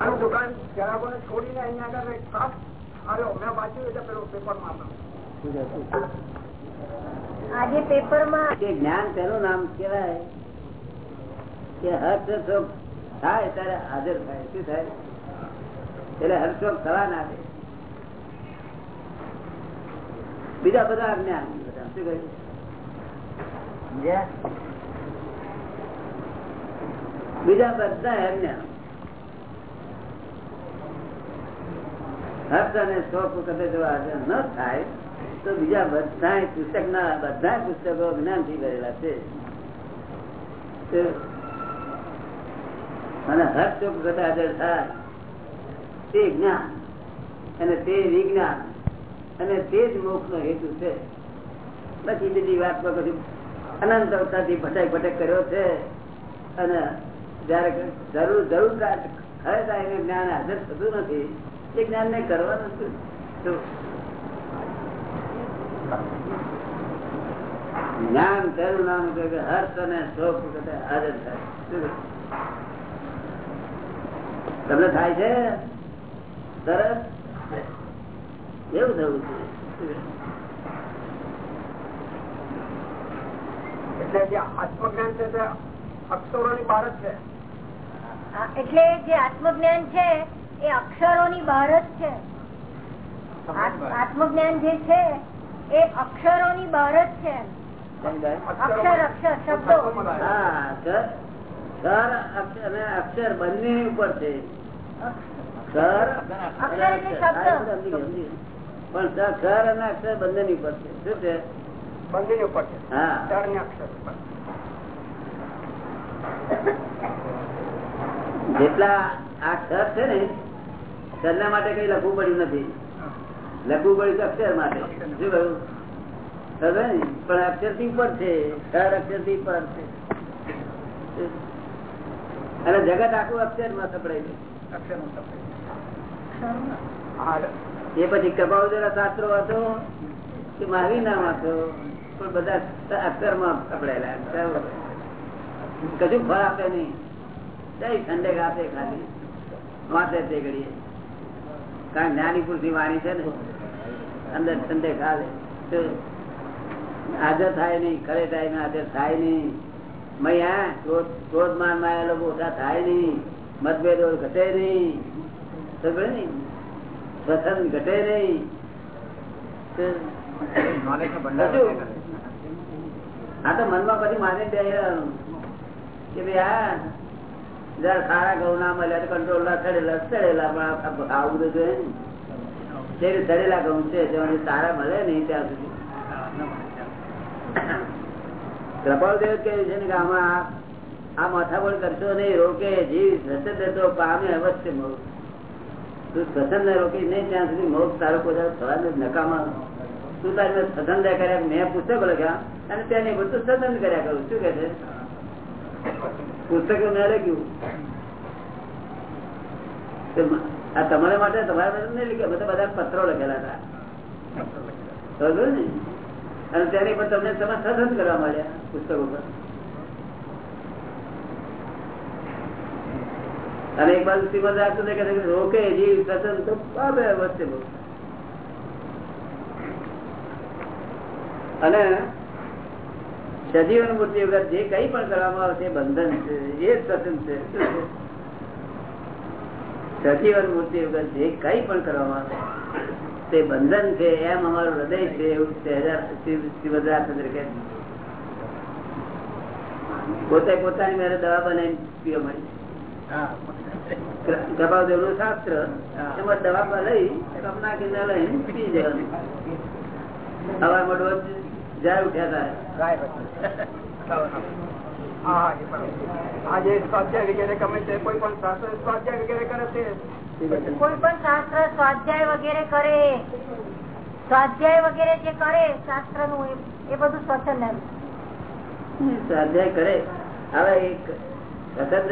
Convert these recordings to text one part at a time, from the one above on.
દુકાન જરાકોને છોડીને અહીંયા આગળ એક સાપ આવ્યો મેં વાંચ્યું એટલે પેલો પેપરમાં આજે પેપરમાં જ્ઞાન તેનું નામ કેવાય કે હર્ષોક થાય ત્યારે હાજર થાય. શું થાય? એટલે હર્ષોક થવા ના દે. બીજા બધા જ્ઞાન. બધા શું કહ્યું? બીજા? બધા અજ્ઞાન હર્ષ અને શોખ વખતે જો ન થાય, તો બીજા બધા પુસ્તક ના બધા પુસ્તકો જ્ઞાનથી કરેલા છે અને હર્ષ શોખ વખતે થાય, તે જ્ઞાન અને તે વિજ્ઞાન અને તે જ મોક્ષ નો હેતુ છે. પછી બીજી વાતમાં કશું અનંત અવતારથી ભટક ભટક કર્યો છે. અને જયારે જરૂર જરૂર ખરેખર એને જ્ઞાન હાજર થતું નથી એ જ્ઞાન ને કરવાનું શું જ્ઞાન તેનું નામ કે હર્ષ અને શોક વખતે હાજર થાય. તમને થાય છે? તરત એવું થવું છે. એટલે જે આત્મજ્ઞાન છે તે અક્ષરો ની બહાર જ છે. એટલે જે આત્મજ્ઞાન છે એ અક્ષરો ની બહાર જ છે. આત્મજ્ઞાન જે છે એ અક્ષરો ની બહાર જ છે. અક્ષર અક્ષર શબ્દો. અને અક્ષર બંને ઉપર છે. પણ સર સર અને અક્ષર બંને ની ઉપર છે. શું છે? બંને ની ઉપર છે. હા. અક્ષર ઉપર. જેટલા આ સર છે ને સરના માટે કઈ લખવું પડ્યું નથી. લખવું પડ્યું અક્ષર માટે. શું કહ્યું? પણ અક્ષરથી ઉપર છે. સર અક્ષરથી ઉપર છે. અને જગત આખું અક્ષરમાં સપડાય છે. અક્ષર. એ પછી કપાવજરા શાસ્ત્રો હતો કે મારી નામ હતો પણ બધા અક્ષરમાં સપડાયેલા કશું ફળ આપે નહીં. કઈ ઠંડક આપે ખાલી. વાંચે તે ઘડીએ. કારણ જ્ઞાની પુરુષની વાણી છે ને અંદર ઠંડક આવે. હાજર થાય નહીં ખરે ટાઈમે હાજર થાય નહીં. મૈયા ક્રોધ માનમાં લોકો ઓછા થાય નહીં. મતભેદો ઘટે નહીં. સમજે ને સ્વતંત્ર ઘટે નહીં. આ તો મનમાં પછી માને બે કે ભાઈ આ જયારે સારા ઘઉં ના મળ્યા કંટ્રોલ ના ચડેલા ચડેલા પણ આવું બધું જોઈએ ને જે ચડેલા ઘઉં છે જેમાં સારા મળે નહીં ત્યાં સુધી. કૃપાલદેવ કહ્યું છે ને કે આમાં આ- માથાબળ કરશો નહીં, રોકે, જીવ સસન તો પામે અવશ્ય મોક્ષ. તું સ્વતંત્ર રોકી નહીં ત્યાં સુધી મોક્ષ તારો પોતા થવા નકામા. તું તારી સસન કર્યા, મેં પુસ્તકો લખ્યા અને ત્યાં બધું સસન કર્યા કરું શું કે છે? પુસ્તકો મેં લખ્યું. આ તમારા માટે તમારા માટે નહીં લખ્યા, બધા બધા પત્રો લખેલા હતા. ને? અને ત્યારે પણ તમને તમે સતત કરવા મળ્યા પુસ્તકો પર. અને એક બાજુ શ્રીમદ રાખતું કે રોકે જીવ સતન તો પામે વચ્ચે અને સજીવન મૂર્તિ વગર જે કઈ પણ કરવામાં આવે છે બંધન છે એ જ સતન છે. સજીવન મૂર્તિ વગર જે કઈ પણ કરવામાં આવે તે બંધન છે એમ અમારું હૃદય છે એવું કહે છે. પોતે પોતાની મેરે દવા બનાવી પીવા મળી કપાવદેવનું શાસ્ત્ર એમાં દવા લઈ કપ નાખીને લઈને પી જવાનું. હવા મોડો જાય ઉઠ્યા હતા ગાય પછી. હા હા એ બરાબર. આ જે સ્વાધ્યાય વગેરે ગમે છે કોઈ પણ શાસ્ત્ર સ્વાધ્યાય વગેરે કરે છે. કોઈ પણ શાસ્ત્ર સ્વાધ્યાય વગેરે કરે. સ્વાધ્યાય વગેરે જે કરે શાસ્ત્રનું એ બધું સ્વચન સ્વાધ્યાય કરે. હવે એક સતત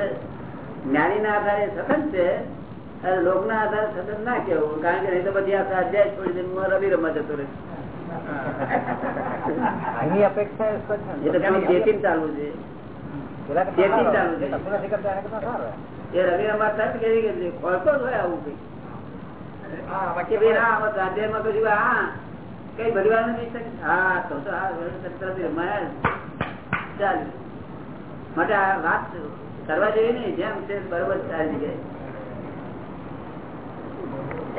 જ્ઞાની ના આધારે સતત છે અને લોક ના આધારે સતત ના કેવું કારણ કે નહીં તો બધી આ સ્વાધ્યાય છોડી દે રવિ રમત જતો રહે એની અપેક્ષા ચાલુ છે. એ રવિ અમાર સાહેબ કેવી કે ખોલતો જ હોય આવું કઈ. હા ભાઈ ના આમાં સ્વાધ્યાયમાં કશું હા કઈ ભરવા નથી હા તો હા તરત ચાલ. માટે આ વાત કરવા જોઈએ ને જેમ છે બરોબર ચાલી જગ્યાએ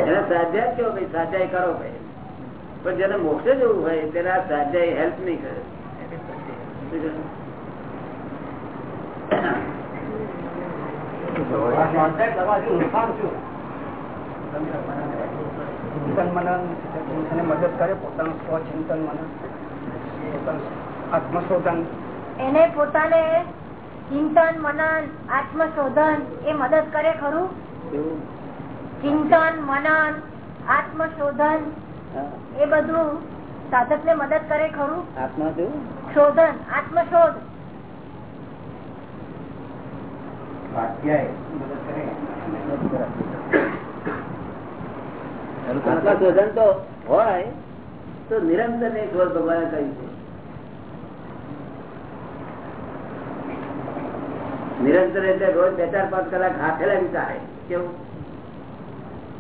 એને સ્વાધ્યાય કેવો ભાઈ સ્વાધ્યાય કરો ભાઈ. પણ જેને મોક્ષે જવું હોય તેને આ સ્વાધ્યાય હેલ્પ નહીં કરે મનન એને મદદ કરે પોતાનું સ્વચિંતન મનન આત્મશોધન એને પોતાને ચિંતન મનન આત્મશોધન એ મદદ કરે ખરું? ચિંતન મનન આત્મશોધન. એ બધું સાધક ને મદદ કરે ખરું? આત્મા શોધન આત્મશોધ. આત્મશોધન તો હોય તો નિરંતર ને શોધ ભગવાને કહ્યું છે. નિરંતર એટલે રોજ બે ચાર પાંચ કલાક હાથેલા વિચારે કેવું?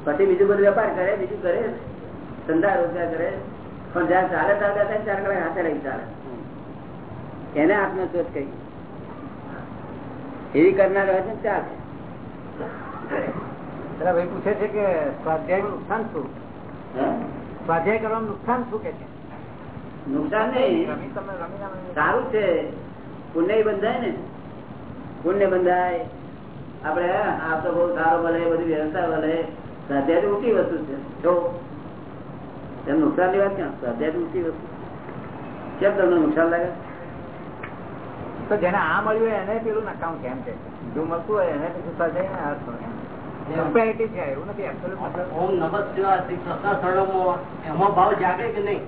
પછી બીજું બધું વેપાર કરે બીજું કરે ધંધા રોજગાર કરે પણ જયારે ચાલે ચાલે ત્યારે ચાર હાથે લઈ ચાલે. એને આત્મશોધ કહી. એવી કરનાર હોય છે ચાલે. ભાઈ પૂછે છે કે સ્વાધ્યાયનું નુકસાન શું? સ્વાધ્યાય કરવાનું નુકસાન શું કે છે? નુકસાન નહીં? સારું છે. પુણ્ય બંધાય ને. પુણ્ય બંધાય. આપડે આ તો બહુ સારો ભલે બધી વ્યવસ્થા ભલે. સ્વાધ્યાય ઊંચી વસ્તુ છે. જો તેમ નુકસાન લેવા ક્યાં? સ્વાધ્યાય ઊંચી વસ્તુ. કેમ તમને નુકસાન લાગે? તો જેને આ મળ્યું એને પેલું નકામ કેમ છે? જો મળતું હોય એને પછી સ્વાધ્યાય ના અર્થ હોય છે? એવું નથી absolute ઓમ નમઃ શિવાય શ્રી કૃષ્ણ શરણમાં એમાં ભાવ જાગે કે નહીં?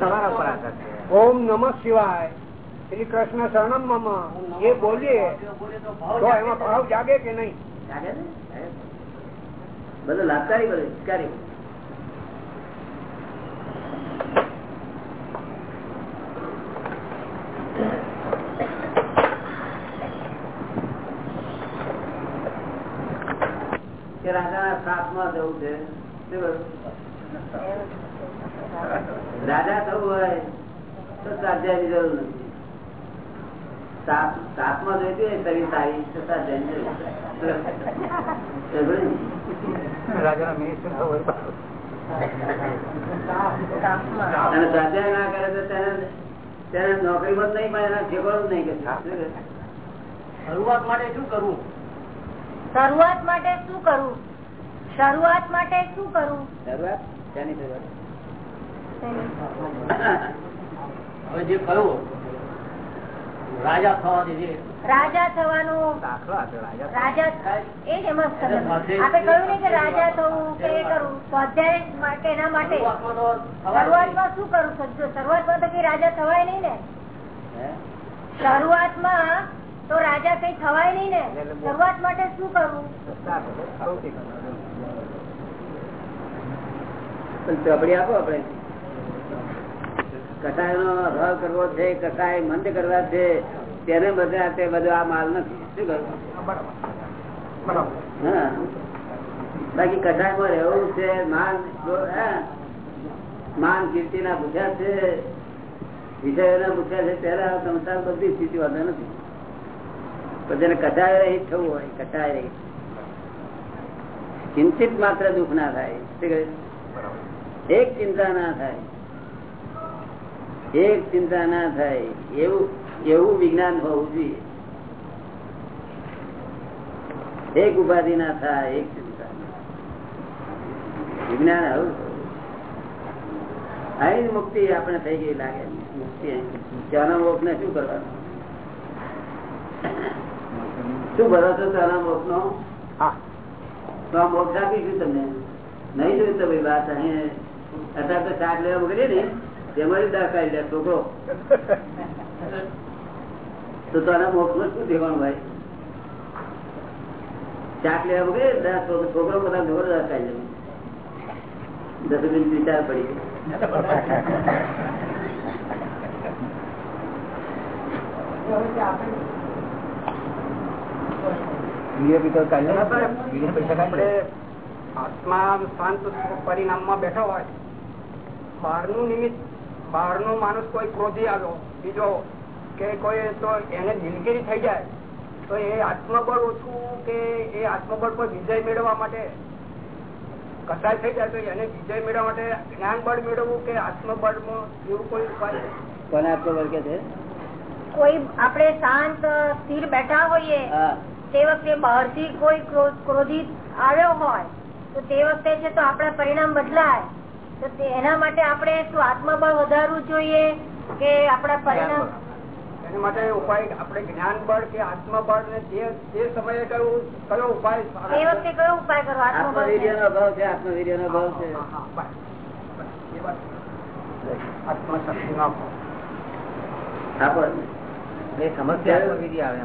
તમારા પર આધાર છે. ઓમ નમઃ શિવાય શ્રી કૃષ્ણ શરણમ મમ. એ બોલીએ તો ભાવ એમાં ભાવ જાગે કે નહીં? જાગે ને? બધું લાભકારી બધું હિતકારી રાજાના સાથમાં જવું છે? રાજા થવું હોય તો સ્વાધ્યાયની જરૂર નથી સાત- સાતમાં જોઈતી હોય તરી સારી, તો સ્વાધ્યાયની જરૂર? રાજાના મિનિસ્ટર થવું હોય તો. અને સ્વાધ્યાય ના કરે તો તેને તેને નોકરી બંધ નહીં પણ એના ઠેકાણું નહીં કે શરૂઆત માટે શું કરવું? શરૂઆત માટે શું કરવું શરૂઆત માટે શું કરવું શરૂઆત? તેની શરૂઆત? હવે જે કહ્યું રાજા થવા દીધી રાજા થવાનું રાજા રાજા એ જ એમાં આપણે કહ્યું ને કે રાજા થવું કે એ કરવું સ્વાધ્યાય માટે એના માટે શરૂઆતમાં શું કરવું સમજો શરૂઆતમાં તો કઈ રાજા થવાય નહીં ને? શરૂઆતમાં તો રાજા કઈ થવાય નહીં ને? શરૂઆત માટે શું કરવું ચોપડી આપો આપણે. કસાય નો અભાવ કરવો છે કસાય મંદ કરવા છે, તેને બધા તે બધો આ માલ નથી. શું કરવું બાકી હા માં રહેવું છે, માન. માન કીર્તિ ના પૂછ્યા છે, વિષયોના પૂછ્યા છે, ત્યારે સંસાર બધી સ્થિતિ વાંધો નથી. જેને કટાય રહી થવું હોય કટાય રહી ચિંતિત માત્ર દુઃખ ના થાય. એક ચિંતા ના થાય. એક ચિંતા ના થાય. એવું એવું વિજ્ઞાન હોવું જોઈએ. એક ઉપાધિ ના થાય એક ચિંતા વિજ્ઞાન આવું. અહીં મુક્તિ આપણે થઈ ગઈ લાગે. મુક્તિ. ત્યાંના ને શું કરવાનું? શું ભરોસો ત્યાંના મોક નો હા. તો મોક્ષ આપીશું તમને? નહીં જોયું તો ભાઈ વાત અહીં અત્યારે તો શાક લેવા મોકલીએ ને. તેમાં દાખલ લે છોકરો. તો તારા મોક્ષનું શું દેવાનું ભાઈ? ચાક લેવા મોકલીએ છોકરો બધા ઢોર દાખલ લે. દસ મિનિટ વિચાર પડી આત્મા શાંત પરિણામમાં બેઠો હોય. બહારનું નિમિત્ત બહારનો માણસ કોઈ ક્રોધી આવ્યો બીજો કે કોઈ તો એને દિલગીરી થઈ જાય તો એ આત્મબળ ઓછું કે એ આત્મબળ પર વિજય મેળવવા માટે? કસાય થઈ જાય તો એને વિજય મેળવવા માટે જ્ઞાન બળ મેળવવું કે આત્મબળમાં એવું કોઈ ઉપાય કોને આત્મબળ કે છે? કોઈ આપણે શાંત સ્થિર બેઠા હોઈએ તે વખતે બહારથી કોઈ ક્રો- ક્રોધિત આવ્યો હોય તો તે વખતે છે તો આપણા પરિણામ બદલાય. તો એના માટે આપણે શું આત્મબળ વધારવું જોઈએ કે આપણા પરિણામ? એના માટે ઉપાય આપણે જ્ઞાન બળ કે આત્મબળ ને જે જે સમયે કયો કયો ઉપાય એ વખતે કયો ઉપાય કરો? આત્મવીર્ય નો અભાવ છે આત્મવીર્ય નો અભાવ છે. એ સમસ્યા આવે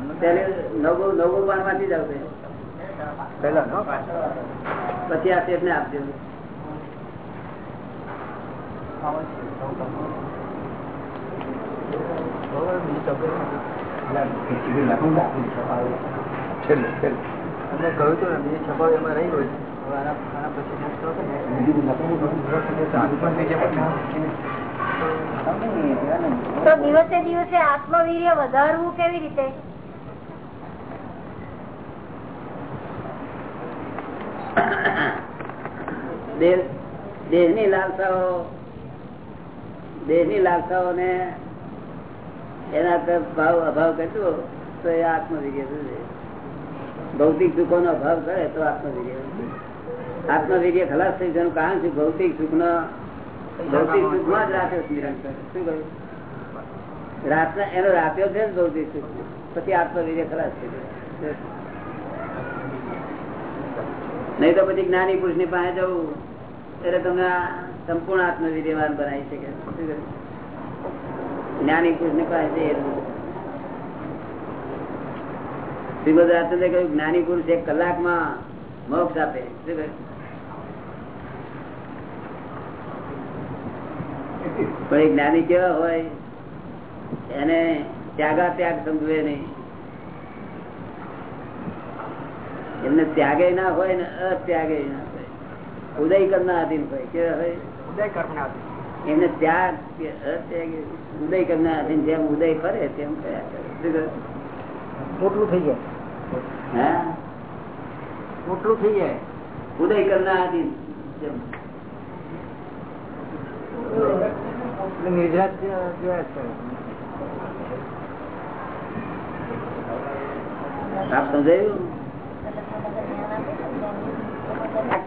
નવું નવું. પહેલા પછી આ શેઠ ને આપજો. તો દિવસે દિવસે આત્મવીર્ય વધારવું કેવી રીતે? દેહની લાલસાઓ દેહની લાલસાઓને એના તરફ ભાવ અભાવ કરતો, તો એ આત્મવીર્ય ભૌતિક સુખો નો અભાવ કરે તો આત્મવીર્ય આત્મવીર્ય ખલાસ થઈ જવાનું કારણ છે ભૌતિક સુખ નો ભૌતિક સુખમાં જ રાખ્યો નિરંતર. શું કહ્યું? એનો રાખ્યો છે ભૌતિક સુખ? પછી આત્મવીર્ય ખલાસ થઈ જાય નહીં તો પછી જ્ઞાની પુરુષની પાસે જવું, એટલે તમને સંપૂર્ણ આત્મવિદ્યવાન બનાવી શકે જ્ઞાની પુરુષ ને પાસે શ્રીમદ રાજચંદ્રે કહ્યું, જ્ઞાની પુરુષ એક કલાકમાં મોક્ષ આપે? પણ એ જ્ઞાની કેવા હોય? એને ત્યાગા ત્યાગ સમજવે નહીં. એમને ત્યાગે ના હોય ને અત્યાગે ના હોય. ઉદય કરનાર આધીન હોય. કેવા હોય? ઉદય એમને અત્યાગે ઉદય કરના આધીન જેમ ઉદય કરે તેમ કર્યા કરે. મોટલું થઈ જાય. હા? મોટલું થઈ જાય. ઉદય કરના આધીન જેમ. એટલે જોયા જ કરે આપ સમજાયું?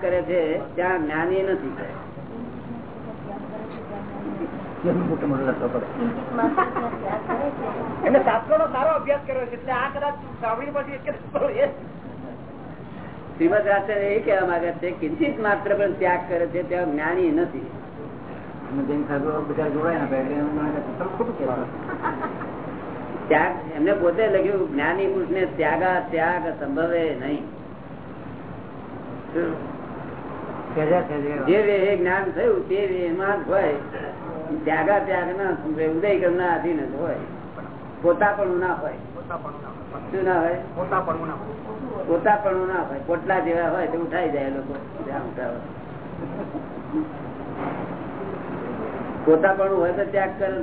કરે છે ત્યાં જ્ઞાની નથી કેમ મોટો મોટો લખવો પડે એટલે શાસ્ત્રો નો સારો અભ્યાસ કર્યો છે એટલે આ કદાચ સાંભળી પછી એક જ કરો એ શ્રીમદ રાષ્ટ્ર એ કહેવા માંગે છે કિંચિત માત્ર પણ ત્યાગ કરે છે ત્યાં જ્ઞાની નથી. ત્યાગ એમને પોતે લખ્યું જ્ઞાની પુરુષ ને ત્યાગા ત્યાગ સંભવે નહીં. જે જ્ઞાન થયું તે વેમાં હોય. ત્યાગા ત્યાગ ના ઉદય ના અધીન જ હોય. પોતા પણ ના હોય. શું ના પોતા પણ ના હોય. પોટલા જેવા હોય તો ઉઠાઈ જાય લોકો. જ્યાં ઉઠાવે. પોતા પણ હોય તો ત્યાગ કરે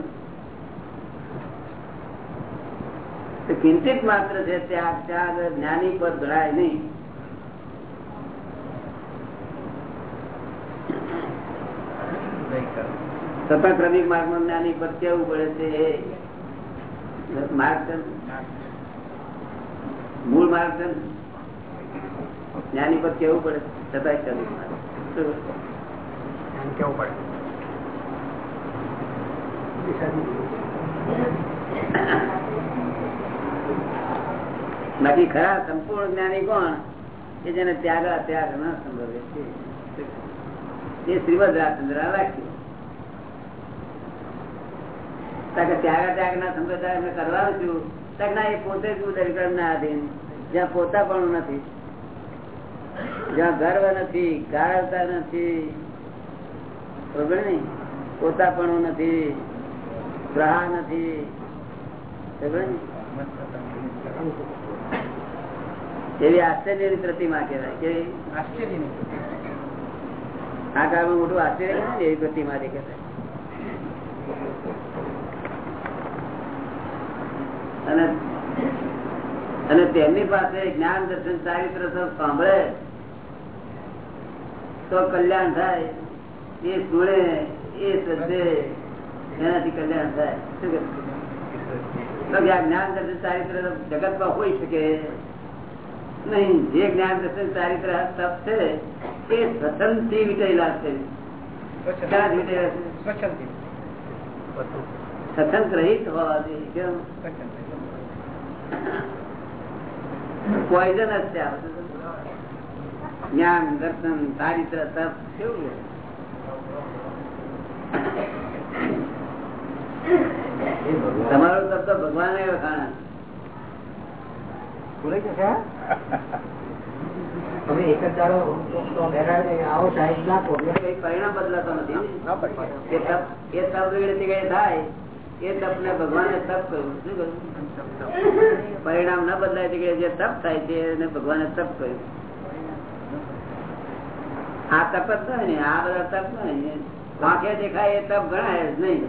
ચિંતિત માત્ર છે ત્યાગ ત્યાગ જ્ઞાની પર ભરાય નહીં. છતાં ક્રમિક માર્ગમાં જ્ઞાની પર કેવું પડે છે એ માર્ગ મૂળ માર્ગ છે જ્ઞાની પર કેવું પડે? છતાં ક્રમિક માર્ગ. કેવું પડે? બાકી ખરા સંપૂર્ણ જ્ઞાની કોણ? કે જેને ત્યાગ ત્યાગ ન સંભવે. છે એ શ્રીમદ રાજચંદ્ર રાખ્યું કારણ કે ત્યાગ ત્યાગ ના સંપ્રદાય અમે કરવાનું છું ના એ પોતે જ ઉદરકરણ ના આધીન. જ્યાં પોતા પણ નથી જ્યાં ગર્વ નથી ગાળતા નથી. બરોબર ને નથી ગ્રહ નથી. બરોબર એવી આશ્ચર્યની પ્રતિમા કહેવાય. કે આ કાળમાં મોટું આશ્ચર્ય એવી પ્રતિમા દેખાય અને અને તેમની પાસે જ્ઞાન દર્શન ચારિત્ર સાંભળે તો કલ્યાણ થાય. એ સુણે એ શ્રદ્ધે એનાથી કલ્યાણ થાય. શું જ્ઞાન દર્શન ચારિત્ર જગતમાં હોઈ શકે. નહીં જે જ્ઞાન દર્શન ચારિત્ર તપ છે એ સ્વતંત્રથી વિટેલા છે. ક્યાં જ વિટેલા છે? સ્વચ્છંદી સ્વતંત્ર રહીત હોવાથી કેમ? પોઈઝન જ છે જ્ઞાન દર્શન ચારિત્ર તપ કેવું તમારો તપ તો ભગવાને વખાણ ભૂલાઈ જશે તમે એક જ દાડો આવો સાહેબ નાખો પરિણામ બદલાતો નથી એ તપ એ તપ વેળે કઈ થાય? એ તપ ને ભગવાને તપ કર્યું. શું કહ્યું પરિણામ ન બદલાય કે જે તપ થાય છે એને ભગવાને તપ કર્યું. આ તપ જ થાય ને, આ બધા તપ નહીં વાંકે દેખાય એ તપ ગણાય જ નહીં.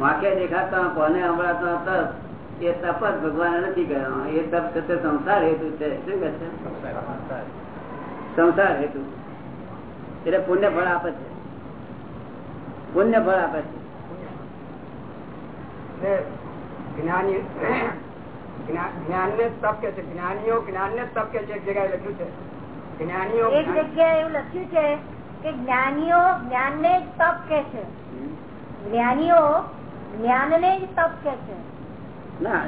વાંકે દેખાતા, કોને હમણાં તપ, એ તપ જ ભગવાને નથી કર્યો. એ તપ છે તે સંસાર હેતુ છે. શું કે છે? સંસાર હેતુ. એટલે પુણ્ય ફળ આપે છે. પુણ્ય ફળ આપે છે. જ્ઞાની જ્ઞાન ને તપ કે છે. જ્ઞાનીઓ જ્ઞાન ને તપ કે છે એક જગ્યાએ લખ્યું છે. જ્ઞાનીઓ એક જગ્યાએ એવું લખ્યું છે કે જ્ઞાનીઓ જ્ઞાન ને જ તપ કે છે. જ્ઞાનીઓ જ્ઞાન ને જ તપ કે છે. ના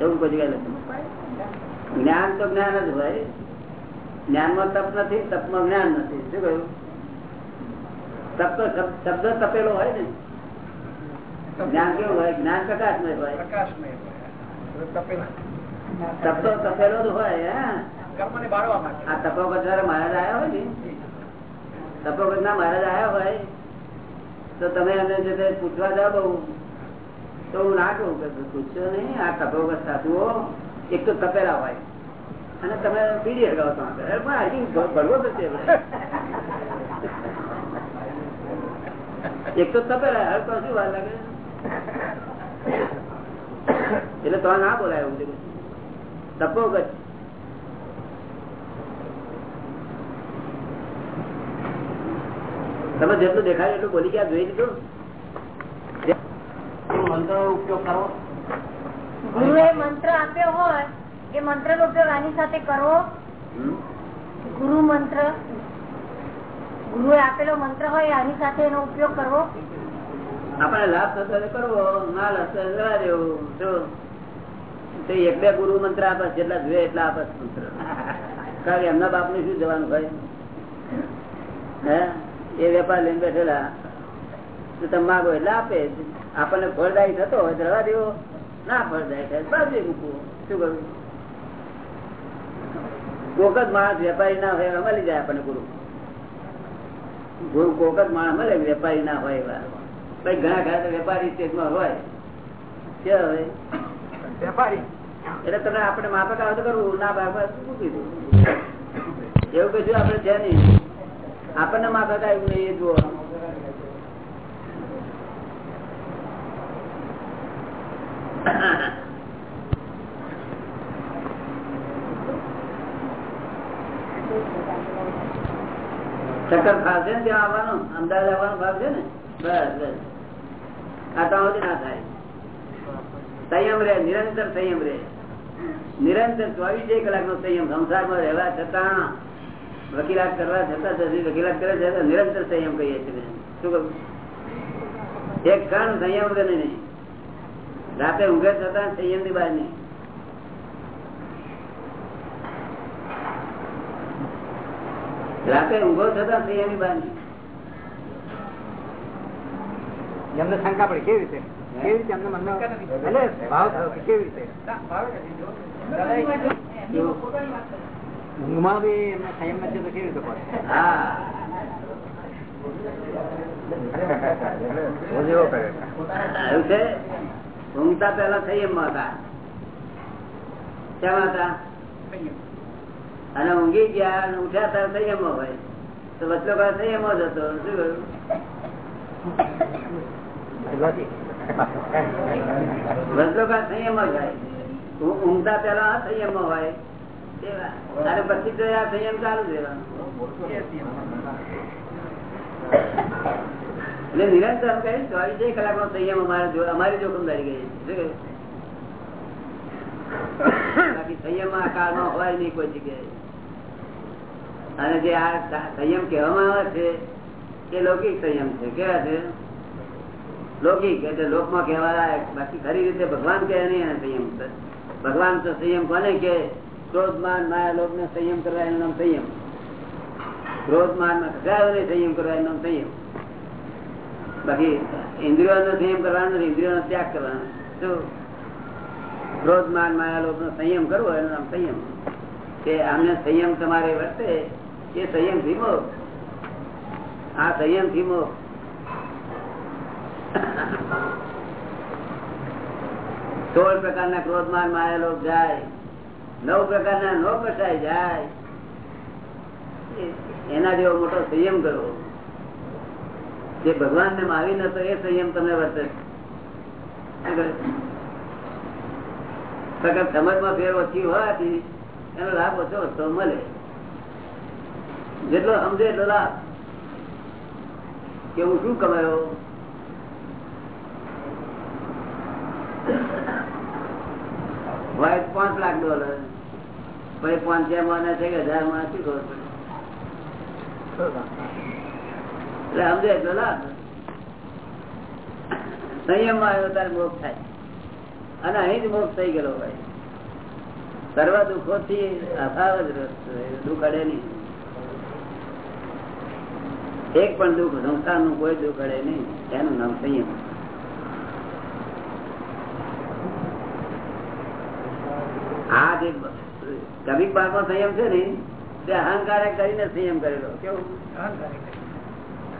એવું કોઈ જગ્યાએ લખ્યું. જ્ઞાન તો જ્ઞાન જ હોય. જ્ઞાનમાં તપ નથી તપમાં જ્ઞાન નથી. શું કહ્યું? તપ તો શબ્દ તપેલો હોય ને. જ્ઞાન કેવું હોય? જ્ઞાન પ્રકાશમય હોય. પ્રકાશમય તપેલા. જ હોય આ તપોગત મહારાજ આવ્યા હોય ને? તપોગત ના મહારાજ આવ્યા હોય તો તમે એમને જે પૂછવા જાઓ બહુ તો હું ના કહું કે પૂછશો નહીં આ તપોગત સાધુઓ એક તો તપેલા હોય. અને તમે પીડી હગાવો તો આગળ. અરે પણ I think ભરવો છે એક તો તપેલા હવે તો શું વાર લાગે? એટલે તો ના બોલાય હું તપો કચ્છ તમે જેટલું દેખાય એટલું બોલી ગયા જોઈ લીધું? મંત્ર ઉપયોગ કરવો ગુરુએ મંત્ર આપ્યો હોય એ મંત્ર નો ઉપયોગ આની સાથે કરવો ગુરુ મંત્ર. ગુરુએ આપેલો મંત્ર હોય આની સાથે એનો ઉપયોગ કરવો આપણે લાભ થતો કરવો ના લાભ રહેવા દેવું. એક બે ગુરુ મંત્ર આપે, જેટલા જોઈએ એટલા આપે મંત્ર. કારણ એમના બાપ શું જવાનું ભાઈ? હે? એ વેપાર લઈને બેઠેલા. તમે માગો એટલે આપે. આપણને ફળદાયી થતો હોય રહેવા દેવો. ના ફળદાયી થાય બાજુ મૂકવું. શું કરવું કોક જ માણસ વેપારી ના હોય મળી જાય આપણને ગુરુ. ગુરુ કોક જ માણસ મળે વેપારી ના હોય એવા. ભાઈ ઘણા ઘણા વેપારી સ્ટેજમાં હોય. કે હવે વેપારી. એટલે તમે આપણે માફક આવે તો કરવું ના ભાગમાં શું કીધું? એવું કીધું આપણે છે નહીં. આપણને માફક આવ્યું નહીં એ જુઓ. ચક્કર ફાવશે ને ત્યાં આવવાનું? અમદાવાદ આવવાનો ભાવ છે ને? બસ બસ. સંયમ રે નિરંતર સંયમ રે નિરંતર ચોવીસે કલાક નો સંયમ સંસારમાં રહેવા છતાં, વકીલાત કરવા છતાં વકીલાત કરે છે નિરંતર સંયમ કહીએ છીએ શું કહું? એક ક્ષણ સંયમ વગર નહીં. રાતે ઊંઘે છતાં સંયમની બહાર નહીં. રાતે ઊંઘો છતાં સંયમની બહાર એમને શંકા પડી. કેવી રીતે? કેવી રીતે એમને મનમાં એટલે ભાવ થયો કે કેવી રીતે? ઊંઘમાં બી એમને સંયમ નથી તો કેવી રીતે પડે હા. જેવો કરે. એવું છે? ઊંઘતા પેલા સંયમ હતા. શેમાં હતા? અને ઊંઘી ગયા અને ઉઠ્યા ત્યારે સંયમ હોય. તો વચ્ચે સંયમ જ હતો. શું કહ્યું કાળ એટલે નિરંતર અમે કહીએ ચોવીસ કલાક નો સંયમ અમારે અમારી જોખમદારી ગઈ બાકી સંયમ આ કાળમાં હોય નહીં કોઈ જગ્યાએ. અને જે આ સંયમ કહેવામાં આવે છે, એ લૌકિક સંયમ છે. કેવા છે? લૌકિક, એટલે લોકમાં કહેવાય, બાકી ખરી રીતે ભગવાન કહે નહીં સંયમ. ભગવાન તો સંયમ કોને કે ક્રોધમાન માયા લોક ને સંયમ કરવા એનું નામ સંયમ. ક્રોધમાનમાં સંયમ કરવા એનું નામ સંયમ. બાકી ઇન્દ્રિયો નો સંયમ કરવાનો ઇન્દ્રિયો નો ત્યાગ કરવાનો. શું ક્રોધમાન માયા લોક નો સંયમ કરવો એનું નામ સંયમ. કે આમને સંયમ તમારે વર્તે, એ સંયમ ધીમો આ સંયમ ધીમો સોળ પ્રકારના ક્રોધ માન માયા લોભ જાય, નવ પ્રકારના નો કસાય જાય. એના જેવો મોટો સંયમ કરો. જે ભગવાન ને માવી નતો એ સંયમ તમને વર્તે? સગત સમજમાં ફેર ઓછી હોવાથી એનો લાભ ઓછો ઓછો મળે. જેટલો સમજે એટલો લાભ. કે હું શું કમાયો? વાઇફ પાંચ લાખ ડોલર પછી પાંચ મને છે કે હજારમાં શું ખબર પડે? એટલે સમજે લાભ? સંયમમાં આવ્યો ત્યારે મોક્ષ થાય. અને અહીં જ મોક્ષ થઈ ગયેલો ભાઈ સર્વ દુઃખો થી અભાવ જ દુઃખ અડે નહીં. એક પણ દુઃખ સંસારનું કોઈ દુઃખ અડે નહીં. એનું નામ સંયમ. આ જે કવિક બાગનો સંયમ છે ને તે અહંકારે કરીને સંયમ કરેલો. કેવું?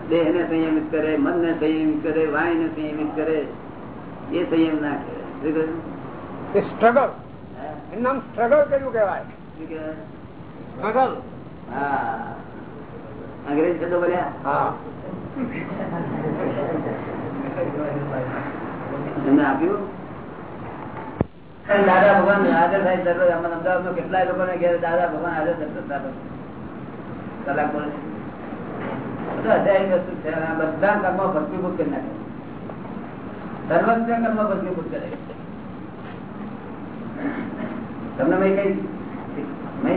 દેહ ને સંયમિત કરે મન ને સંયમિત કરે વાણી ને સંયમિત કરે એ સંયમ ના કરે સ્ટ્રગલ? નામ સ્ટ્રગલ કર્યું કેવાય સ્ટ્રગલ હા. અંગ્રેજ શબ્દો બોલ્યા? હા. એમને આપ્યું? દાદા ભગવાન હાજર થાય દરરોજ અમારા અમદાવાદમાં કેટલાય લોકોને ઘેર દાદા ભગવાન હાજર થતા કલાક બધા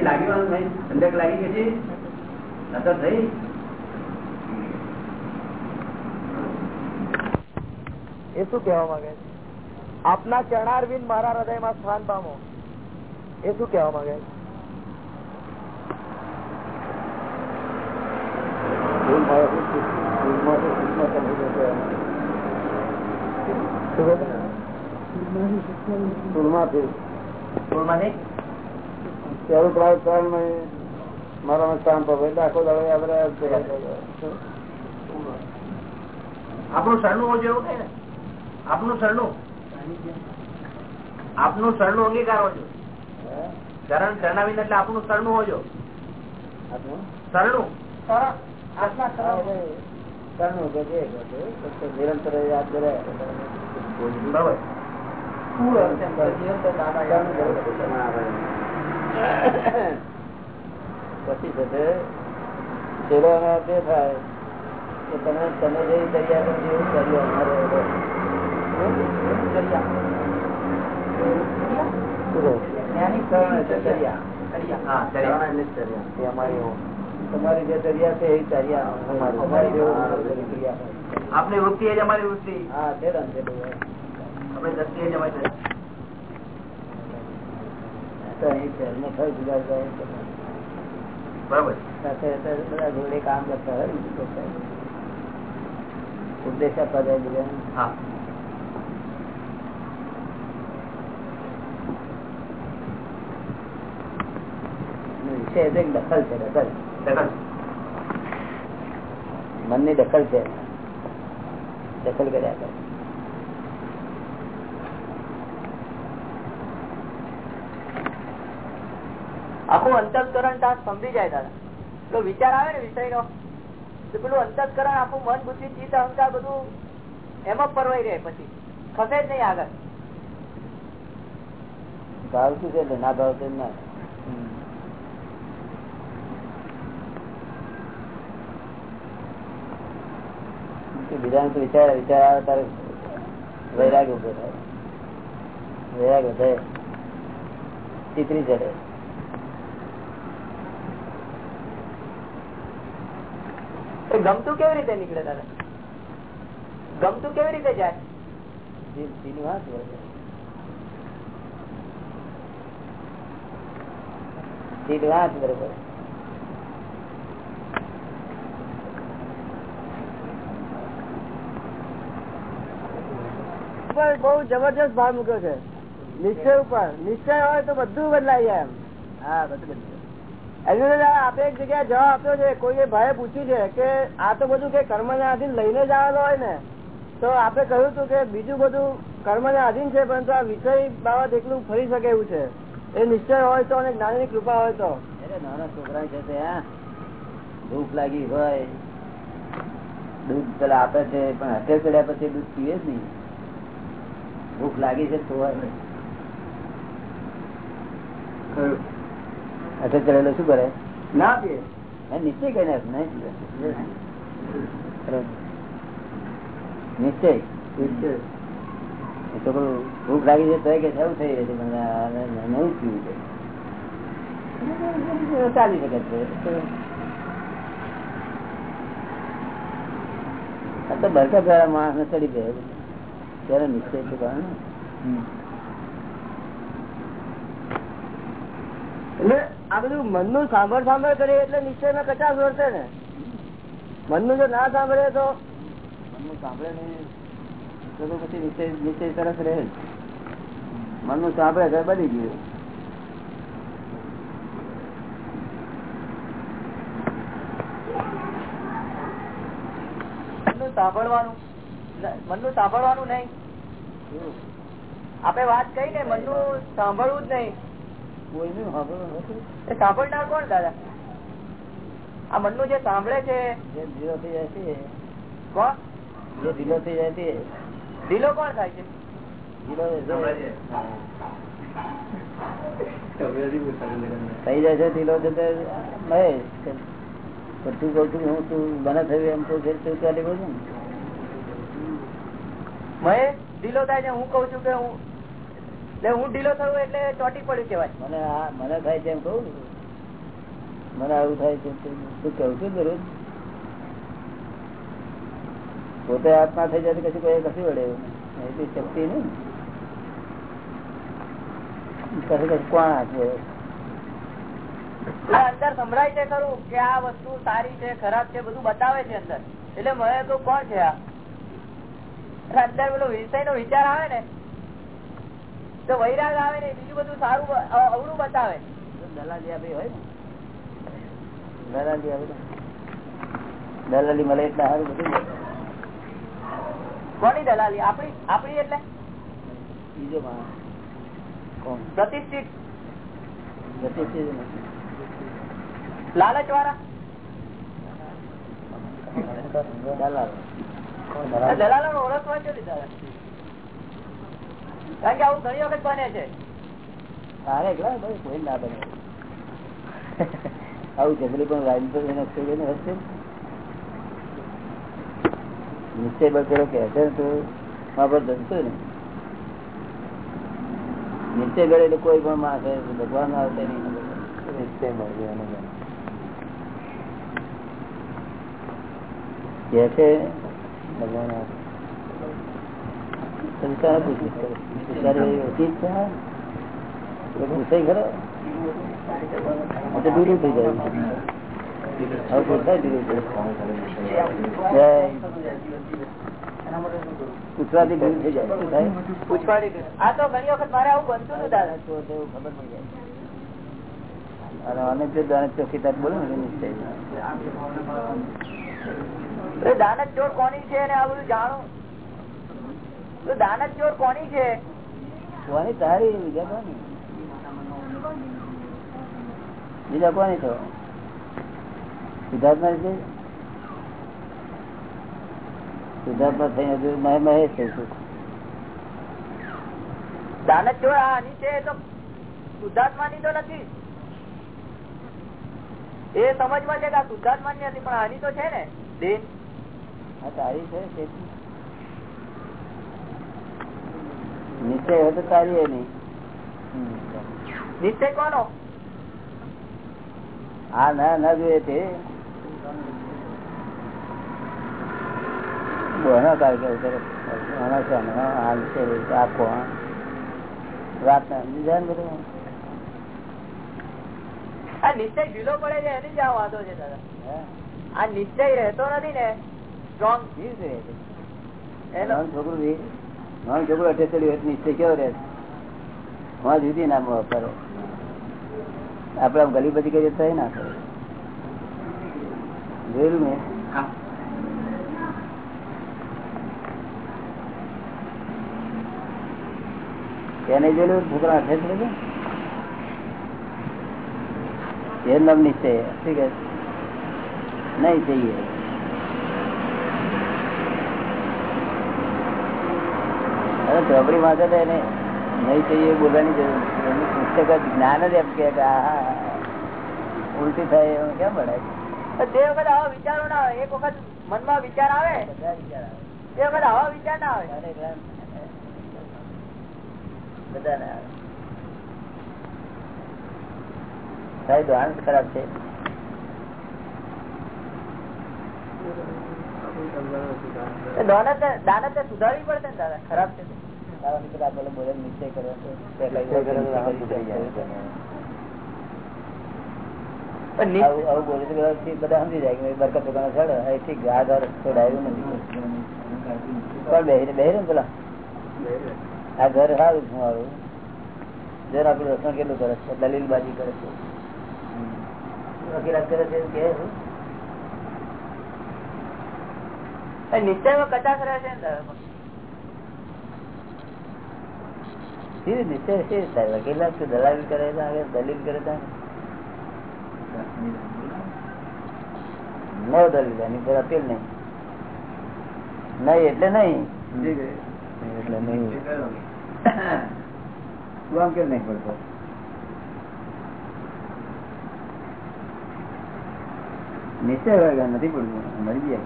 લાગ્યું મેં ઠંડક લાગી ગઈ અસર થઈ. એ શું કહેવા માંગે છે? આપના ચરણારવિંદ મારા હૃદયમાં સ્થાન પામો. એ શું કહેવા માંગે? મારા સ્થાન પર આખો દાડો આપણું સરનું હોય જેવું થાય ને? આપનું સરનું આપનું શરણું અંગીકાર હોજો. શરણ ચરણાવીને એટલે આપનું શરણું હોજો. શરણું. નિરંતર યાદ કરે. પછી છે તે છેલ્લો થાય કે તમે તમે જેવી તૈયાર કરો કર્યું અમારે. તમારી જે દરિયા છે આપની વૃત્તિ એ જ અમારી વૃત્તિ હા છે. આપણી દ્રષ્ટિ એ જ અમારી દ્રષ્ટિ. તો અહીં છે એમને ખરું જુદા જુદા હોય છે. બરાબર સાથે સાથે બધા જોડે કામ કરતા હોય ને તો થાય. ઉપદેશ આપવા જાય બધા વિષય એટલે દખલ છે દખલ. મનની દખલ છે. દખલ કર્યા કરે. આખું અંતસ્કરણ ત્યાં સમજી જાય દાદા. તો વિચાર આવે ને વિષય નો તો પેલું અંતસ્કરણ આખું મન બુદ્ધિ ચિત્ત અહંકાર બધું એમાં પરવાઈ રહે પછી. ખસે જ નહીં આગળ. ભાવતું છે? ના ભાવતું ના. બીજા તો વિચાર વિચાર આવે તારે વૈરાગ ઊભો થાય. વૈરાગ વધે. ચિત્રી ચડે. ગમતું કેવી રીતે નીકળે દાદા ગમતું કેવી રીતે જાય? ચીની વાત બરોબર ચીટ વાત બરોબર. ઉપર બહુ જબરજસ્ત ભાર મૂક્યો છે. નિશ્ચય ઉપર. નિશ્ચય હોય તો બધું બદલાઈ જાય એમ. હા બધું બદલાય. આપે એક જગ્યાએ જવાબ આપ્યો છે. કોઈ ભાઈ પૂછ્યું છે કે આ તો બધું કે કર્મ ને આધીન લઈને જ આવેલો હોય ને તો આપે કહ્યું હતું કે બીજું બધું કર્મ ને આધીન છે પરંતુ આ વિષય બાબત એકલું ફરી શકે એવું છે. એ નિશ્ચય હોય તો અને જ્ઞાનની કૃપા હોય તો. નાના છોકરા છે ભૂખ લાગી હોય. દૂધ પેલા આપે છે પણ હટે પડ્યા પછી દૂધ પીએ જ નહીં. ભૂખ લાગી છે તો હટે શું કરે? ના પીએ નિશ્ચય કઈ નાખ નહીં નિશ્ચય. છોકરું ભૂખ લાગી છે તો કે એવું થઈ રહ્યું છે નહીં પીવું છે. ચાલી શકે છે આ તો બરકત વાળા માણસ ને ચડી ગયો ત્યારે નિશ્ચય છે કારણ એટલે આ બધું મનનું સાંભળ સાંભળ કરીએ એટલે નિશ્ચયમાં કચાશ વર્ષે ને. મનનું જો ના સાંભળે તો? મનનું સાંભળે નહીં તો પછી નિશ્ચય નિશ્ચય તરફ રહે મન મનનું સાંભળે તો બની ગયું. સાંભળવાનું? મનનું સાંભળવાનું નહીં. આપે વાત કહી ને મનનું સાંભળવું જ નહીં. કોઈનું સાંભળવું નથી. સાંભળનાર કોણ દાદા? આ મનનું જે સાંભળે છે જે ઢીલો થઈ જાય છે કોણ? જે ઢીલો થઈ જાય છે ઢીલો કોણ થાય છે? થઈ જાય છે ઢીલો છે તે મહેશ પણ તું હું તું મને થયું એમ તો ફેર તું ચાલી ગયું ને મહેશ ઢીલો થાય ને હું કઉ છું કે હું હું ઢીલો થયું એટલે ચોટી પડ્યું કેવાય મને આ મને થાય છે એમ કઉ મને આવું થાય છે શું તું છું દરરોજ? પોતે આત્મા થઈ જાય કશું કોઈ કશું વડે એવું શક્તિ નહીં કશું કશું કોણ આપે અંદર સંભળાય છે ખરું કે આ વસ્તુ સારી છે ખરાબ છે બધું બતાવે છે અંદર. એટલે મને તો કોણ છે આ? અંદર પેલો વિષય નો વિચાર આવે ને તો વૈરાગ આવે ને બીજું બધું સારું અ- બતાવે. દલાલી હોય ને? દલાલી આવે દલાલી મળે એટલે સારું બધું કોની દલાલી? આપણી આપણી એટલે? બીજો પ્રતિષ્ઠિત. લાલચ વાળા દલાલ. દલાલો નો છે કારણ કે આવું ઘણી વખત બને છે. તારે કોઈ ના બને. આવું જંગલી પણ લાઈન પર એને થઈ ગઈને હશે નિશ્ચય બચેલો કે છે ને તો પર જશે ને. નિશ્ચય કરે એટલે કોઈ પણ માણસ ભગવાન આવશે નહીં. નિશ્ચય મળશે એને. કે છે ભગવાન પૂછાય ખરો? દૂર થઈ જાય. હવે પૂછાય દૂર પૂછવાથી દૂર થઈ જાય. શું આ તો ઘણી વખત મારે આવું બનતું હતું દાદા. તો એવું ખબર પડી જાય. અને જો દાને ચોખ્ખી તાર બોલે ને નિશ્ચય તો દાનત ચોર કોની છે અને આ બધું જાણું? દાનત ચોર કોની છે? કોની તારી બીજા કોની? બીજા કોની તો? સિદ્ધાર્થમાં છે? સિદ્ધાર્થમાં થઈ હજુ મહે મહેશ થઈશું દાનત ચોર આ અનિત્ય એ તો શુદ્ધાત્માની તો નથી. એ સમજમાં છે કે આ શુદ્ધાત્માની હતી પણ આની તો છે ને દેહ તારી છે નિશ્ચય હોય તો તારી નહીં નિશ્ચય કોનો? હા ના ના જોઈએ તે. બહુ કાર્ય કરે આના છે આખો. રાત ના બધું. આ નિશ્ચય ઢીલો પડે છે એની જ આ વાંધો છે દાદા. આ નિશ્ચય રહેતો નથી ને. સ્ટ્રોંગ વીર રહે છે. છોકરું નાનું છોકરું નિશ્ચય કેવો રહે માં જુદી નામ કરો આપડે આમ ગલી બધી કરીએ તો ના કરે જોયેલું મેં એને જોયેલું છોકરા અઠે ચડે છે? એ નવ નિશ્ચય ઠીક નહીં જઈએ. અરે ધોબડી માં તો એને નહીં જઈએ બોલવાની જરૂર પુસ્તક જ્ઞાન જ એમ કે હા ઉલટી થાય એમ કેમ પડે તે વખત આવા વિચારો ના આવે એક વખત મનમાં વિચાર આવે વિચાર આવે. તે વખત આવા વિચાર ના આવે. બધા ને આવે. સાહેબ આનંદ ખરાબ છે દાનત દાનત સુધારવી પડશે ને દાદા ખરાબ છે તારા મિત્ર આ પેલો બોલે નિશ્ચય કર્યો છે. તે કઈ નિશ્ચય કરી જાય. પણ નિશ્ચય- આવું આવું બોલે તો બધા બધા સમજી જાય કે બરકત દુકાને ચડે એ ઠીક આ ધાર છોડાયું નથી પણ બેહીને બેહીને ને પેલા આ ઘર સારું છે મારું જરા આપણું રસણ કેટલું કરે છે દલીલબાજી કરે છે વકીલાત કરે છે. એ નિશ્ચયમાં કચાશ રહે છે ને નિશ્ચય વકીલાત કે દલાલી કરે છે? દલીલ કરે છે? ન દલીલ એની પર અપીલ નહીં. નહીં એટલે નહીં. એટલે નહીં. કેમ નહીં પડતો નિશ્ચય હોય નથી પડતું. મરી જાય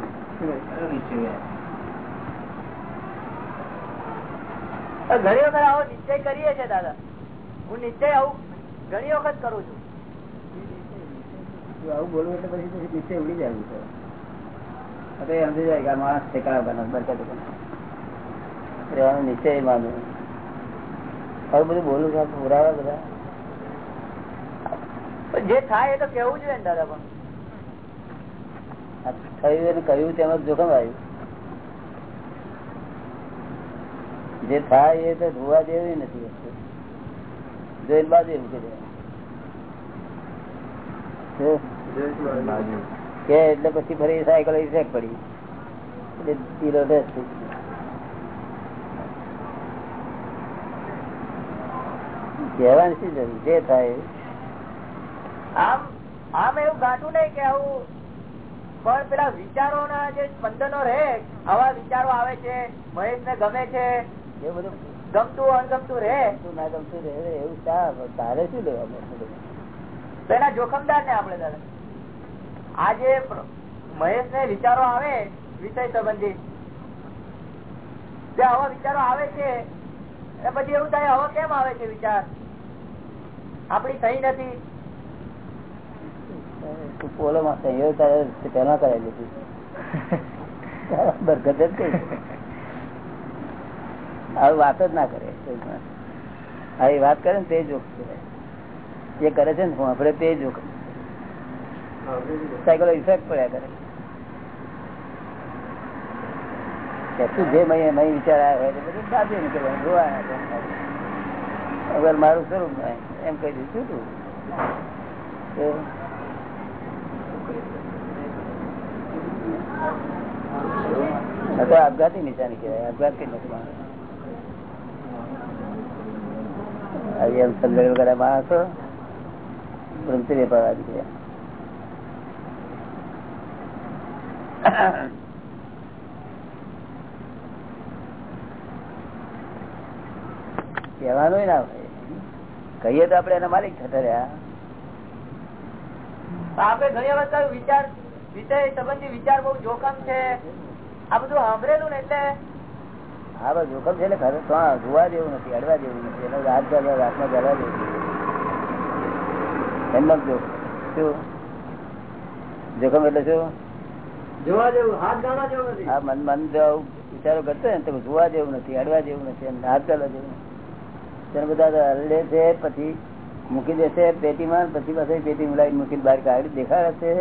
ઘણી વખત આવો નિશ્ચય કરીએ છે દાદા. હું નિશ્ચય આવું ઘણી વખત કરું છું. આવું બોલવું એટલે પછી નિશ્ચય ઉડી જાય છે. તો સમજી જાય કે માણસ બને બરકત રહેવાનું નીચે માનું હવે બધું બોલું છું પુરાવા બધા. જે થાય એ તો કેવું જોઈએ ને દાદા પણ. થયું એને કહ્યું તેમાં જોખમ આવ્યું. જે થાય એ તો જોવા જેવી નથી જોઈને બાજુ એમ કે એટલે પછી ફરી સાયકલ ઇફેક્ટ પડી. એટલે રેસ કહેવાની શું જરૂર? જે થાય આમ આમ એવું ગાંઠું નહીં કે આવું પણ પેલા વિચારો ના જે સ્પંદનો રહે આવા વિચારો આવે છે મહેશ ને ગમે છે એ બધું? ગમતું અણગમતું રહે? ગમતું ના ગમતું રહે એવું શા તારે શું લેવાનું પેલા જોખમદાર ને આપડે દાદા. આજે મહેશ ને વિચારો આવે વિષય સંબંધિત જે આવા વિચારો આવે છે એ પછી એવું થાય હવે કેમ આવે છે વિચાર? આપડી સહી નથી. વાત જ કરે ને તે જોખ જે કરે છે ને હું આપણે તે જોખ સાયકલો ઇફેક્ટ પડ્યા કરે. જે મય વિચાર આવ્યો હોય બધું દાબી નીકળવાનું જોવા મારું સ્વરૂપ એમ કહી દીધું તું આપઘાતી નિશાની કહેવાય આપઘાત કઈ નથી ના કહીએ તો આપડે એના માલિક થતા રહ્યા આપણે ઘણી વખત વિચાર વિષય સંબંધી વિચાર બહુ જોખમ છે. આ બધું સાંભળેલું ને એટલે હા બસ જોખમ છે એટલે ખરે. તો જોવા જેવું નથી અડવા જેવું નથી. એનો રાત હાથમાં ચાલવા જેવું એમનો જો શું? જોખમ એટલે શું? જોવા જેવું હાથ ગાળવા જેવું નથી. હા મન મન જો વિચારો કરતો ને તો જોવા જેવું નથી અડવા જેવું નથી હાથ ચાલવા જેવું નથી. તેને બધા હરડે છે પછી મૂકી દેશે પેટીમાં પછી પાસે પેટી મુલાવી મૂકી બહાર કાઢી દેખાડ હશે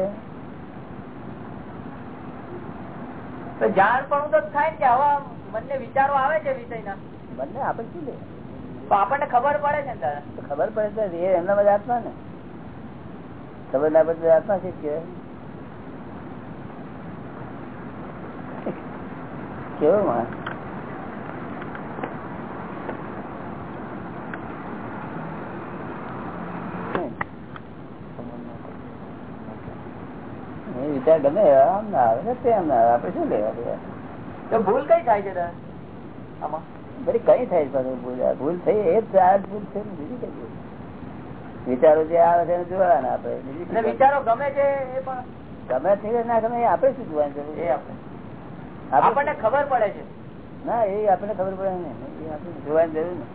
જાણ પણ તો થાય કે આવા મનને વિચારો આવે છે વિષયના? બંને આપણે શું લે આપણને ખબર પડે છે ખબર પડે એ એમના બધા આત્મા ને. ખબર ના પડે આત્મા શીખ કે કેવો માણસ એ વિચાર ગમે આમ ના આવે ને તેમ ના આવે. આપડે શું લેવા દેવા? તો ભૂલ કઈ થાય છે આમાં? બધી કઈ થાય છે ભૂલ. ભૂલ થઈ એ જ ભૂલ છે બીજી કઈ ભૂલ? વિચારો જે આવે છે જોવાના આપડે વિચારો ગમે છે એ પણ? ગમે છે ના ગમે એ આપણે શું જોવાની જરૂર એ આપણે. આપણે આપણને ખબર પડે છે. ના એ આપણને ખબર પડે ને એ આપણે જોવાની જરૂર ને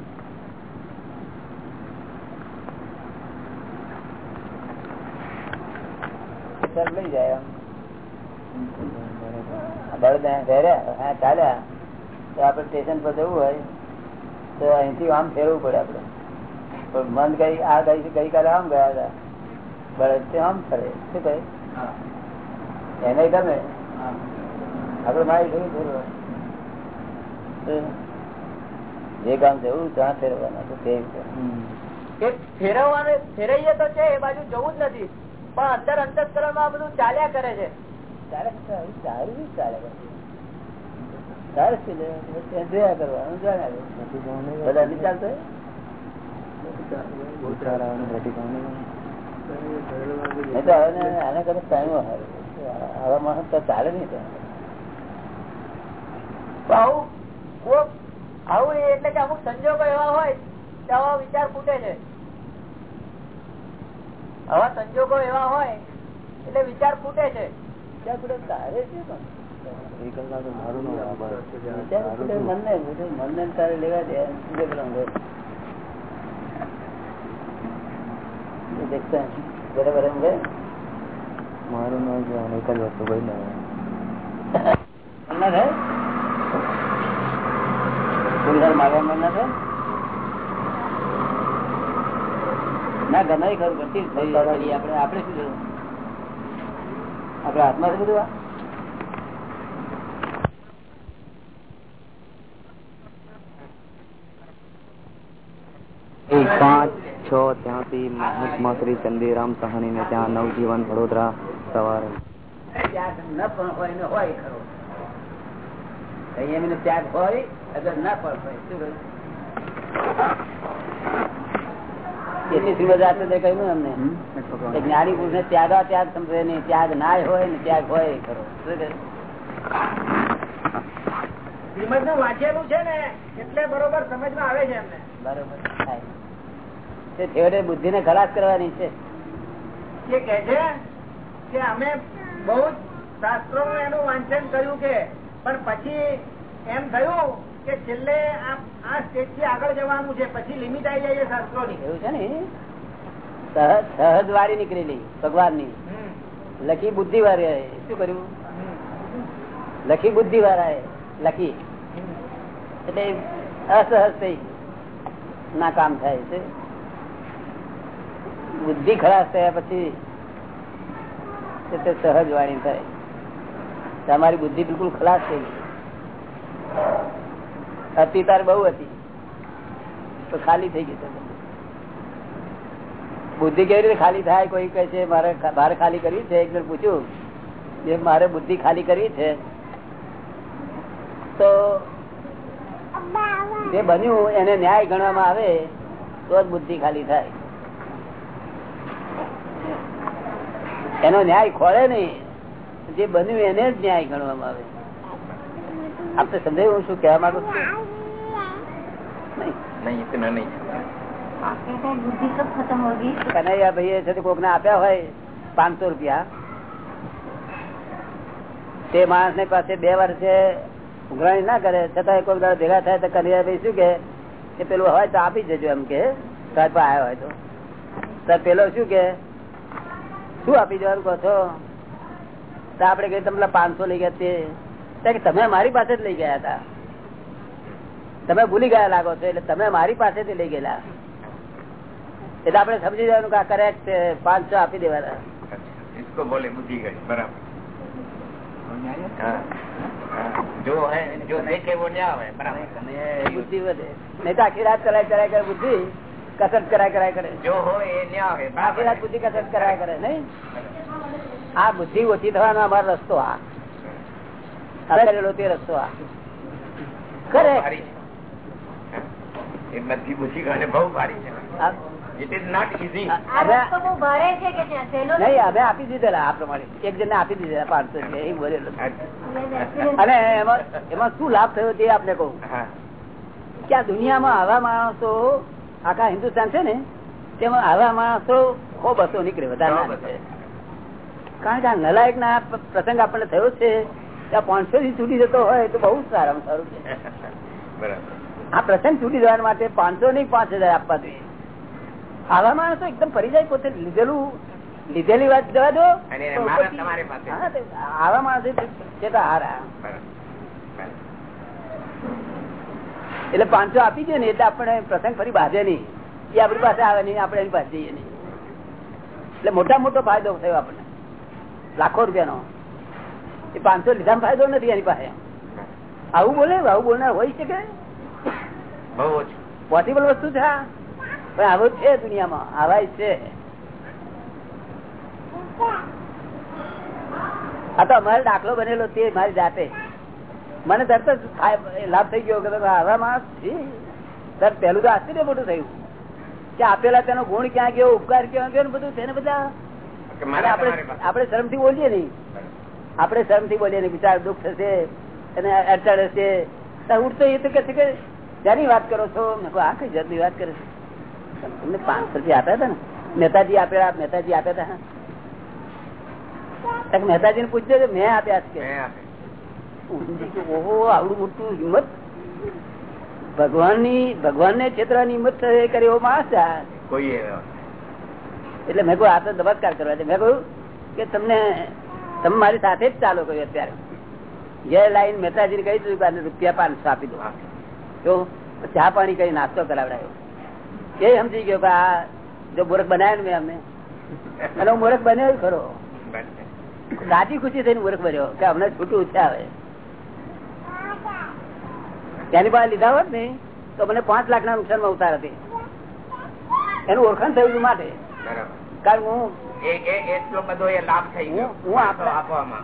લઈ જાય આમ. સ્ટેશન પર જવું હોય, તો અહીંથી આમ ફેરવું પડે આપડે પણ મન કઈ આ ગઈ ગઈકાલે આમ ગયા હતા. બળદ આમ ફરે. શું કહે? એને ગમે. આપડે મારી થયું ફેરવા જે કામ જવું, ત્યાં ફેરવાના તો રીતે. ફેરવવાનું, ફેરવીએ તો છે, એ બાજુ જવું જ નથી. પણ અંદર અંતસ્કરણમાં બધું ચાલ્યા કરે છે. ચાલે તો. આવા તો. તો. એટલે કે અમુક સંજોગો એવા હોય, કે આવા વિચાર ફૂટે છે. આવા સંજોગો એવા હોય, એટલે વિચાર ફૂટે છે. બરાબર મારું નામ છે અનેક જ વસ્તુ ભાઈ ને થાય? મન ના થાય? ના ગમે ખરું કરતી આપડે આપડે શું આપણે આપણે શું જોવું આપડે હાથમાં છે બધું આ? પાંચ છ ત્યાંથી મહાત્મા શ્રી ચંદીરામ સહાની ને ત્યાં નવજીવન વડોદરા સવારે ત્યાગ ન પણ હોય ને હોય ખરો સંયમી નો ત્યાગ હોય અગર ના પણ હોય શું કહ્યું એટલી શ્રીમદ કહ્યું અમને જ્ઞાની પુરુષ ને ત્યાગા ત્યાગ સમજે નહીં ત્યાગ ના હોય ને ત્યાગ હોય ખરો. શ્રીમદનું વાંચેલું છે ને એટલે બરોબર સમજમાં આવે છે એમને. બરોબર તે છેવટે બુદ્ધિ ને ખલાસ કરવાની છે. એ કે છે કે અમે બહુ જ શાસ્ત્રો નું એનું વાંચન કર્યું કે પણ પછી એમ થયું કે છેલ્લે આ સ્ટેજથી આગળ જવાનું છે પછી લિમિટ આવી જાય શાસ્ત્રો ની એવું છે ને? સહજ વાળી નીકળેલી ભગવાનની લખી બુદ્ધિ વાળી શું કર્યું? લખી બુદ્ધિ વાળા લખી. એટલે અસહજ થઈ ના કામ થાય છે? બુદ્ધિ ખરાબ થયા પછી સહજ વાણી થાય. તમારી બુદ્ધિ બિલકુલ ખલાસ થઈ ગઈ. હતી, તાર બહુ હતી. તો ખાલી થઈ છે બુદ્ધિ કેવી રીતે ખાલી થાય? કોઈ કહે છે, મારે બહાર ખાલી કરવી છે. એક જણ પૂછ્યું કે મારે બુદ્ધિ ખાલી કરવી છે. તો જે બન્યું, એને ન્યાય ગણવામાં આવે, તો જ બુદ્ધિ ખાલી થાય. એનો ન્યાય ખોળે નહીં. જે બન્યું, એને જ ન્યાય ગણવામાં આવે. આપ તો સમજાયું હું શું કહેવા માંગુ છું? નહીં નહીં ઇતના નહીં બુદ્ધિ કબ ખતમ હોગી કનૈયા ભાઈએ છે કોક ને આપ્યા હોય પાંચસો રૂપિયા. તે માણસની પાસે બે વર્ષે ઉઘરાણી ના કરે છતાં કોઈ દાડો ભેગા થાય તો કનૈયા ભાઈ શું કે પેલું હોય તો આપી જજો એમ કે સાહેબ આવ્યો હોય તો. પેલો શું કે શું આપી જવાનું કહો છો? આપડે કઈ તમને પાંચસો લઈ ગયા તો. કે તમે મારી પાસે જ લઈ ગયા હતા. તમે ભૂલી ગયા લાગો છો એટલે તમે મારી પાસેથી લઈ ગયેલા. એટલે આપણે સમજી જવાનું કે આ કરેક્ટ પાંચ છ આપી દેવાના. બુદ્ધિ આખી રાત કરાય કરાય કરે બુદ્ધિ કસરત કરાય કરાય કરે. જો હોય એ આખી રાત બુદ્ધિ કસરત કરાય કરે નહીં? આ બુદ્ધિ ઓછી થવાનો અમારો રસ્તો આ. કરેલો તે રસ્તો આ. કરે ભારી છે. હા? એ બધી બુદ્ધિ ગાને બહુ ભારી છે. ઇટ ઇઝ નોટ ઇઝી આ રસ્તો બહુ ભારે છે કે ત્યાં સહેલો નહીં અમે આપી દીધેલા આ પ્રમાણે. એક જણ આપી દીધેલા પાંચસો એ બોલેલો અને એમાં એમાં શું લાભ થયો તે આપને કહું. હા. કે આ દુનિયામાં આવા માણસો આખા હિન્દુસ્તાન છે ને તેમાં આવા માણસો ખૂબ હસો નીકળે વધારે કારણ કે આ નલાયક ના પ્રસંગ આપણને થયો છે પાંચસો થી છૂટી જતો હોય તો બહુ સારામાં સારું છે. આ પ્રસંગ છૂટી જવા માટે પાંચસો નહીં પાંચ હજાર આપવા જોઈએ. આવા માણસો એકદમ ફરી જાય પોતે લીધેલું લીધેલી વાત જવા દો. આવા માણસો હારા. એટલે પાંચસો આપી દે ને એટલે આપણે પ્રસંગ ફરી બાંધે નહીં. એ આપણી પાસે આવે નહીં આપણે એની પાસે જઈએ નહીં. એટલે મોટા મોટો ફાયદો થયો આપણને. લાખો રૂપિયાનો. એ પાંચસો લીધા ફાયદો નથી એની પાસે. આવું બોલે આવું બોલનાર હોય શકે પોસિબલ વસ્તુ છે પણ આવું છે દુનિયામાં આવા છે. આ તો અમારે દાખલો બનેલો તે મારી જાતે. મને તરત જ લાભ થઈ ગયો કે આવા માણસ છે તરત પહેલું તો આશ્ચર્ય મોટું થયું. કે આપેલા તેનો ગુણ ક્યાં ગયો ઉપકાર ક્યાં ગયો બધું તેને બધા આપડે. આપણે શરમથી બોલીએ નહીં. આપણે શરમથી બોલીએ બિચાર દુઃખ થશે અને અડચણ હશે. ઉઠતો એ તો કે છે કે ત્યાંની વાત કરો છો? આ કઈ જાતની વાત કરે છે? તમને પાંચસો રૂપિયા આપ્યા હતા ને? મહેતાજી આપેલા મહેતાજી આપ્યા હતા મહેતાજી ને પૂછજો કે મેં આપ્યા છે ઓહો આવડું મોટું હિંમત. ભગવાનની ભગવાનને છેતરવાની હિંમત કરી એવો માણસ કોઈ એટલે મેં કહ્યું આ તો નમસ્કાર કરવા છે. મેં કહ્યું કે તમને તમે મારી સાથે જ ચાલો કહ્યું અત્યારે. જે લાઈન મહેતાજી કહી દીધું રૂપિયા પાંચસો આપી દો. તો ચા પાણી કઈ નાસ્તો કરાવડાયો. એ સમજી ગયો કે આ જો મૂર્ખ બનાવ્યો ને મેં અમને. અને હું મૂર્ખ બન્યો ખરો. સાચી ખુશી થઈને મૂર્ખ બન્યો કે અમને છૂટું છે આવે તેની પાસે લીધા હોત ને તો મને પાંચ લાખ ના નુકસાનમાં ઉતાર હતી. એનું ઓળખાણ થયું માટે કારણ હું એટલો બધો એ લાભ થઈ ગયો. હું- આપણા- આપવામાં.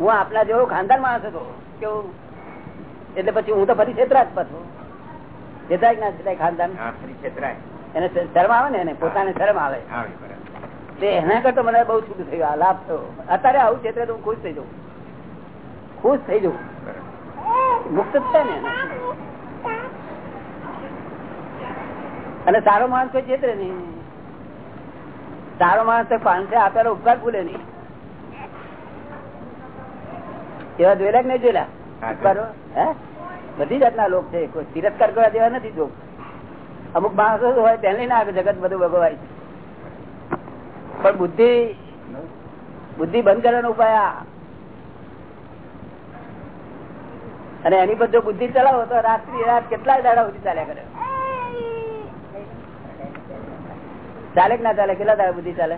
હું આપણા જેવો ખાનદાન માણસ હતો કેવું એટલે પછી હું તો ફરી છેતરા જ પાછો. છેતરાય ના છેતરાય ખાનદાન? છેતરાય. એને શરમ આવે ને એને? પોતાને શરમ આવે. એના કરતા મને બહુ છૂટું થયું આ લાભ થયો. અત્યારે આવું છેતરે તો હું ખુશ થઈ જાઉં. ખુશ થઈ જવું મુક્ત છે ને અને સારો માણસ કોઈ છેતરે નહીં. સારો માણસ પાંચસો આપેલો ઉપકાર ભૂલે નહીં. એવા જોયેલા કે નહીં જોયેલા? ઉપકારો? હે? બધી જાતના લોક છે. કોઈ તિરસ્કાર કરવા જેવા નથી જો અમુક માણસો હોય તેને ના આવે જગત બધું ભગવાય પણ બુદ્ધિ બુદ્ધિ બંધ કરવાનો ઉપાય આ. અને એની પર જો બુદ્ધિ ચલાવો તો રાત્રિ રાત કેટલા દાડા સુધી ચાલ્યા કરે. ચાલે કે ના ચાલે? કેટલા દાડા બુદ્ધિ ચાલે?